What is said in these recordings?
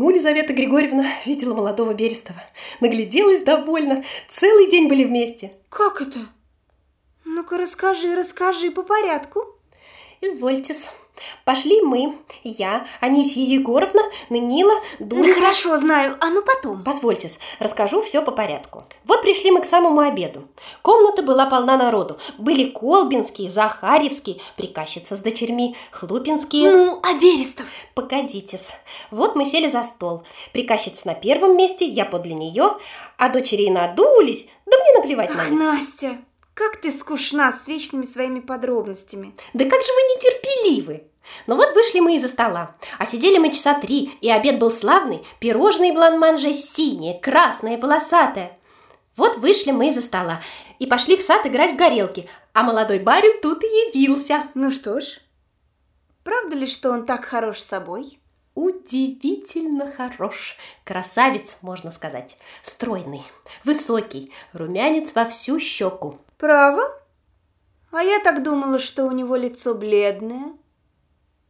Ну, Лизавета Григорьевна видела молодого Берестова. Нагляделась довольно. Целый день были вместе. Как это? Ну-ка расскажи, расскажи по порядку. Извольтесь. Пошли мы, я, Анисья Егоровна, Нынила, Дуня... Да хорошо, знаю, а ну потом. Позвольтесь, расскажу все по порядку. Вот пришли мы к самому обеду. Комната была полна народу. Были Колбинские, Захаревские, приказчица с дочерьми, Хлупинские... Ну, а Берестов? Погодитесь. Вот мы сели за стол. Приказчица на первом месте, я подле нее, а дочери надулись. Да мне наплевать Ах, на них. Настя, как ты скучна с вечными своими подробностями. Да как же вы нетерпеливы! Ну вот вышли мы из-за стола, а сидели мы часа три, и обед был славный, пирожные бланманже синие, красное, полосатое. Вот вышли мы из-за стола и пошли в сад играть в горелки, а молодой барин тут и явился. Ну что ж, правда ли, что он так хорош собой? Удивительно хорош. Красавец, можно сказать. Стройный, высокий, румянец во всю щеку. Право? А я так думала, что у него лицо бледное.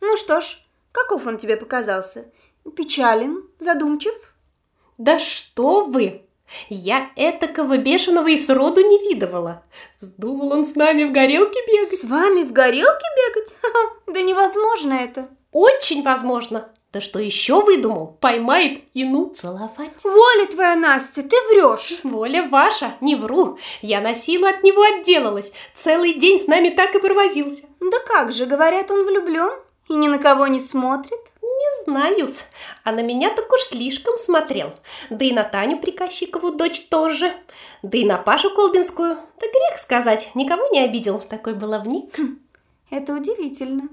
Ну что ж, каков он тебе показался? Печален, задумчив? Да что вы! Я этакого бешеного и сроду не видывала. Вздумал он с нами в горелке бегать. С вами в горелке бегать? Ха-ха, да невозможно это. Очень возможно. Да что еще выдумал? Поймает и ну целовать. Воля твоя, Настя, ты врешь. Воля ваша, не вру. Я на силу от него отделалась. Целый день с нами так и провозился. Да как же, говорят, он влюблен и ни на кого не смотрит. Не знаю-с, а на меня так уж слишком смотрел. Да и на Таню Приказчикову дочь тоже. Да и на Пашу Колбинскую. Да грех сказать, никого не обидел. Такой баловник. Это удивительно.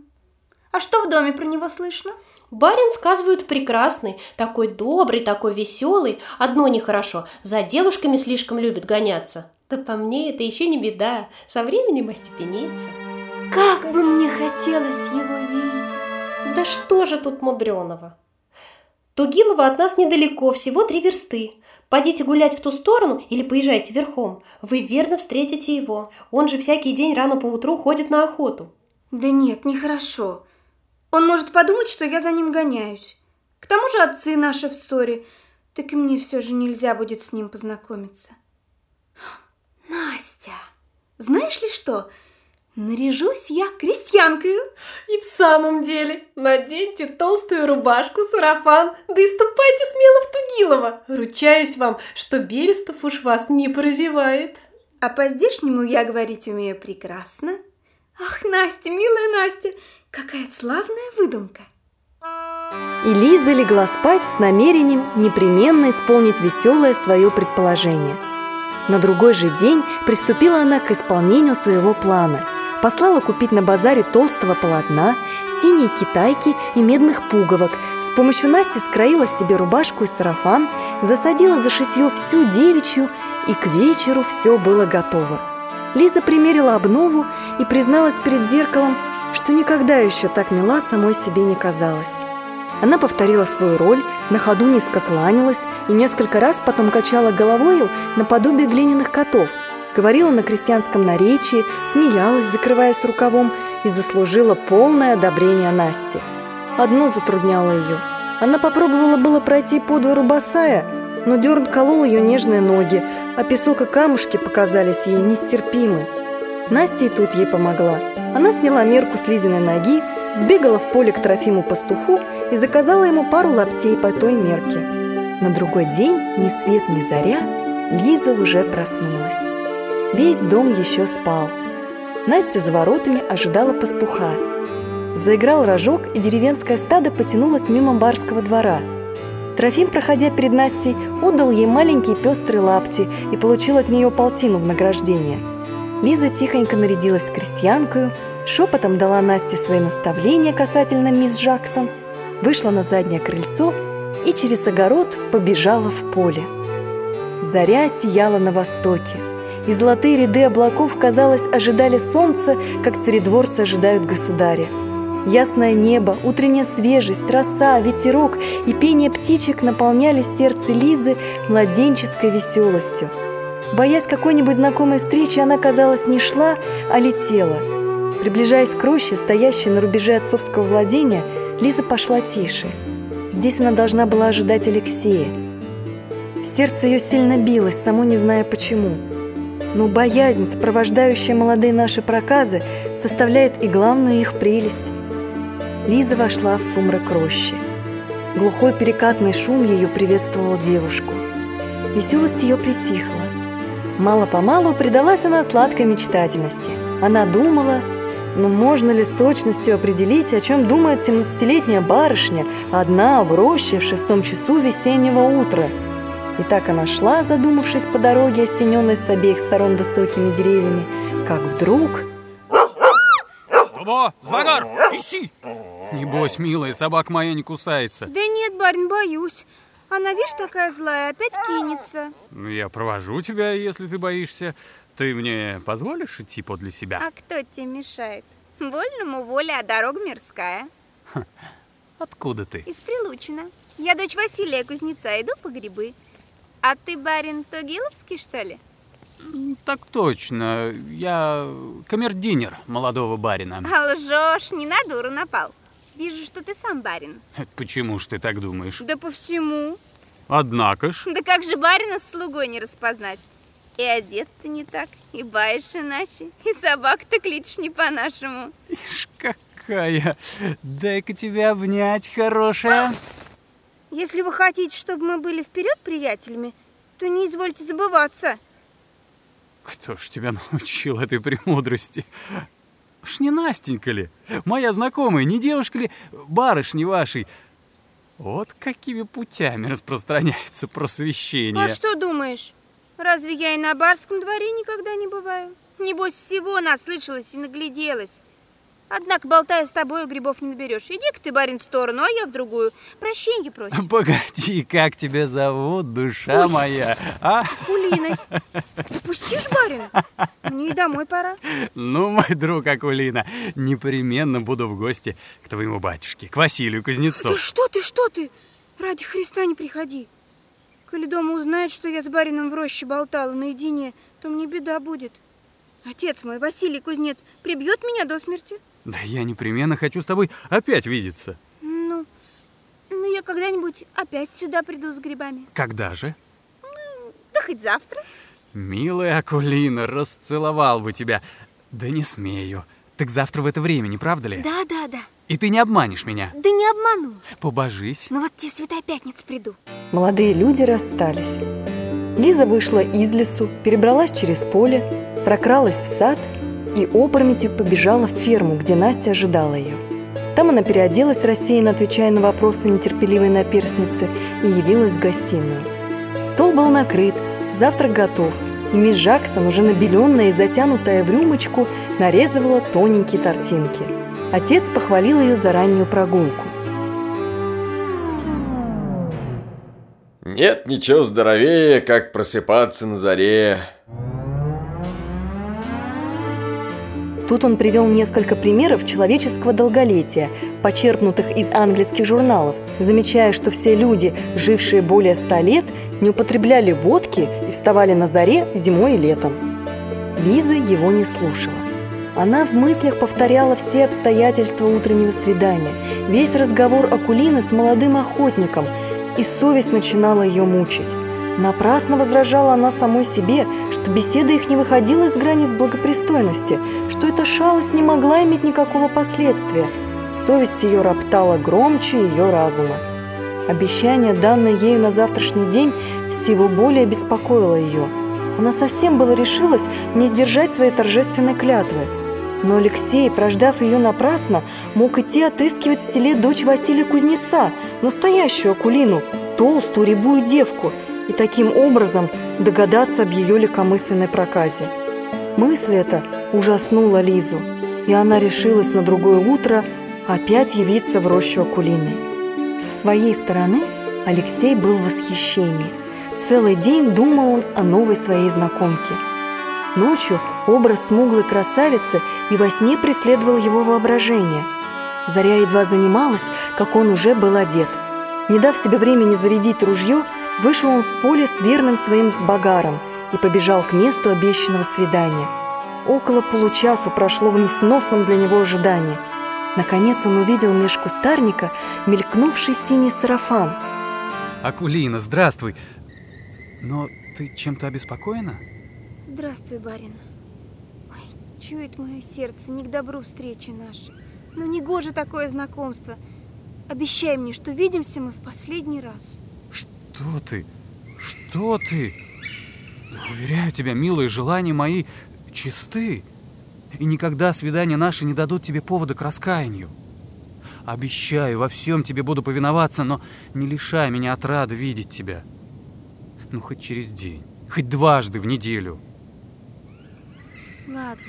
А что в доме про него слышно? Барин, сказывают, прекрасный, такой добрый, такой веселый. Одно нехорошо, за девушками слишком любит гоняться. Да по мне это еще не беда, со временем остепенится. Как бы мне хотелось его видеть. Да что же тут мудреного? Тугилово от нас недалеко, всего три версты. Пойдите гулять в ту сторону или поезжайте верхом. Вы верно встретите его. Он же всякий день рано поутру ходит на охоту. Да нет, нехорошо. Он может подумать, что я за ним гоняюсь. К тому же отцы наши в ссоре, так и мне все же нельзя будет с ним познакомиться. Настя, знаешь ли что? Наряжусь я крестьянкою. И в самом деле, наденьте толстую рубашку, сарафан, да и ступайте смело в Тугилово. Ручаюсь вам, что Берестов уж вас не прозевает. А по-здешнему я говорить умею прекрасно. Ах, Настя, милая Настя, какая славная выдумка. И Лиза легла спать с намерением непременно исполнить веселое свое предположение. На другой же день приступила она к исполнению своего плана. Послала купить на базаре толстого полотна, синие китайки и медных пуговок. С помощью Насти скроила себе рубашку и сарафан, засадила за шитье всю девичью, и к вечеру все было готово. Лиза примерила обнову и призналась перед зеркалом, что никогда еще так мила самой себе не казалась. Она повторила свою роль, на ходу низко кланялась и несколько раз потом качала головою наподобие глиняных котов, говорила на крестьянском наречии, смеялась, закрываясь рукавом, и заслужила полное одобрение Насти. Одно затрудняло ее. Она попробовала было пройти по двору босая, но дерн колол ее нежные ноги, а песок и камушки показались ей нестерпимы. Настя и тут ей помогла. Она сняла мерку с Лизиной ноги, сбегала в поле к Трофиму пастуху и заказала ему пару лаптей по той мерке. На другой день, ни свет ни заря, Лиза уже проснулась. Весь дом еще спал. Настя за воротами ожидала пастуха. Заиграл рожок, и деревенское стадо потянулось мимо барского двора. Трофим, проходя перед Настей, отдал ей маленькие пестрые лапти и получил от нее полтину в награждение. Лиза тихонько нарядилась крестьянкою, шепотом дала Насте свои наставления касательно мисс Джаксон, вышла на заднее крыльцо и через огород побежала в поле. Заря сияла на востоке, и золотые ряды облаков, казалось, ожидали солнца, как царедворцы ожидают государя. Ясное небо, утренняя свежесть, роса, ветерок и пение птичек наполняли сердце Лизы младенческой веселостью. Боясь какой-нибудь знакомой встречи, она, казалось, не шла, а летела. Приближаясь к роще, стоящей на рубеже отцовского владения, Лиза пошла тише. Здесь она должна была ожидать Алексея. Сердце ее сильно билось, само не зная почему. Но боязнь, сопровождающая молодые наши проказы, составляет и главную их прелесть. Лиза вошла в сумрак рощи. Глухой перекатный шум ее приветствовал девушку. Веселость ее притихла. Мало-помалу предалась она сладкой мечтательности. Она думала, но ну можно ли с точностью определить, о чем думает 17-летняя барышня, одна в роще в шестом часу весеннего утра? И так она шла, задумавшись по дороге, осененной с обеих сторон высокими деревьями, как вдруг... Тубо, Звагар, ищи! Небось, милая, собак моя не кусается. Да нет, барин, боюсь. Она, видишь, такая злая, опять кинется. Ну, я провожу тебя, если ты боишься. Ты мне позволишь идти подле себя? А кто тебе мешает? Вольному воля, а дорога мирская. Ха. Откуда ты? Из Прилучина. Я дочь Василия Кузнеца, иду по грибы. А ты, барин, Тогиловский, что ли? Так точно. Я камердинер молодого барина. А лжешь, не на дуру напал. Вижу, что ты сам барин. Почему ж ты так думаешь? Да по всему. Однако ж. Да как же барина с слугой не распознать? И одет ты не так, и баешь иначе, и собак ты кличешь не по-нашему. Ишь, какая! Дай-ка тебя обнять, хорошая. Если вы хотите, чтобы мы были вперед приятелями, то не извольте забываться. Кто ж тебя научил этой премудрости? Уж не Настенька ли? Моя знакомая, не девушка ли барышни вашей? Вот какими путями распространяется просвещение. А что думаешь? Разве я и на барском дворе никогда не бываю? Небось, всего наслышалась и нагляделась. Однако, болтая с тобой, грибов не наберешь. Иди-ка ты, барин, в сторону, а я в другую. Прощенье просим. Погоди, как тебя зовут, душа Ой. моя? А? Акулиной. Пустишь, барин? Мне и домой пора. Ну, мой друг Акулина, непременно буду в гости к твоему батюшке, к Василию Кузнецу. Да что ты, что ты? Ради Христа не приходи. Коли дома узнает, что я с барином в роще болтала наедине, то мне беда будет. Отец мой, Василий Кузнец, прибьет меня до смерти. Да я непременно хочу с тобой опять видеться. Ну, ну я когда-нибудь опять сюда приду с грибами. Когда же? Ну, да хоть завтра. Милая Акулина, расцеловал бы тебя. Да не смею. Так завтра в это время, не правда ли? Да, да, да. И ты не обманешь меня? Да не обману. Побожись. Ну вот тебе Святая Пятница приду. Молодые люди расстались. Лиза вышла из лесу, перебралась через поле, прокралась в сад и опрометью побежала в ферму, где Настя ожидала ее. Там она переоделась, рассеянно отвечая на вопросы нетерпеливой наперсницы, и явилась в гостиную. Стол был накрыт, завтрак готов, и мисс Жаксон, уже набеленная и затянутая в рюмочку, нарезывала тоненькие тортинки – Отец похвалил ее за раннюю прогулку. Нет ничего здоровее, как просыпаться на заре. Тут он привел несколько примеров человеческого долголетия, почерпнутых из английских журналов, замечая, что все люди, жившие более ста лет, не употребляли водки и вставали на заре зимой и летом. Лиза его не слушала. Она в мыслях повторяла все обстоятельства утреннего свидания, весь разговор Акулины с молодым охотником, и совесть начинала ее мучить. Напрасно возражала она самой себе, что беседа их не выходила из границ благопристойности, что эта шалость не могла иметь никакого последствия. Совесть ее роптала громче ее разума. Обещание, данное ею на завтрашний день, всего более беспокоило ее. Она совсем было решилась не сдержать своей торжественной клятвы – но Алексей, прождав ее напрасно, мог идти отыскивать в селе дочь Василия Кузнеца, настоящую Акулину, толстую рябую девку, и таким образом догадаться об ее легкомысленной проказе. Мысль эта ужаснула Лизу, и она решилась на другое утро опять явиться в рощу Акулины. С своей стороны Алексей был в восхищении. Целый день думал он о новой своей знакомке – Ночью образ смуглой красавицы и во сне преследовал его воображение. Заря едва занималась, как он уже был одет. Не дав себе времени зарядить ружье, вышел он в поле с верным своим сбагаром и побежал к месту обещанного свидания. Около получасу прошло в несносном для него ожидании. Наконец он увидел меж кустарника мелькнувший синий сарафан. Акулина, здравствуй. Но ты чем-то обеспокоена? Здравствуй, барин. Ой, чует мое сердце, не к добру встречи наши. Ну, не гоже такое знакомство. Обещай мне, что видимся мы в последний раз. Что ты? Что ты? Уверяю тебя, милые, желания мои чисты. И никогда свидания наши не дадут тебе повода к раскаянию. Обещаю, во всем тебе буду повиноваться, но не лишай меня отрады видеть тебя. Ну, хоть через день, хоть дважды в неделю. Ладно,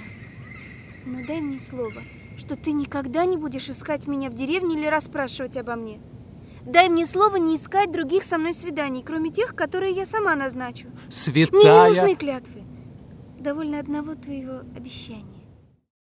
но дай мне слово, что ты никогда не будешь искать меня в деревне или расспрашивать обо мне. Дай мне слово не искать других со мной свиданий, кроме тех, которые я сама назначу. Святая... Мне не нужны клятвы. Довольно одного твоего обещания.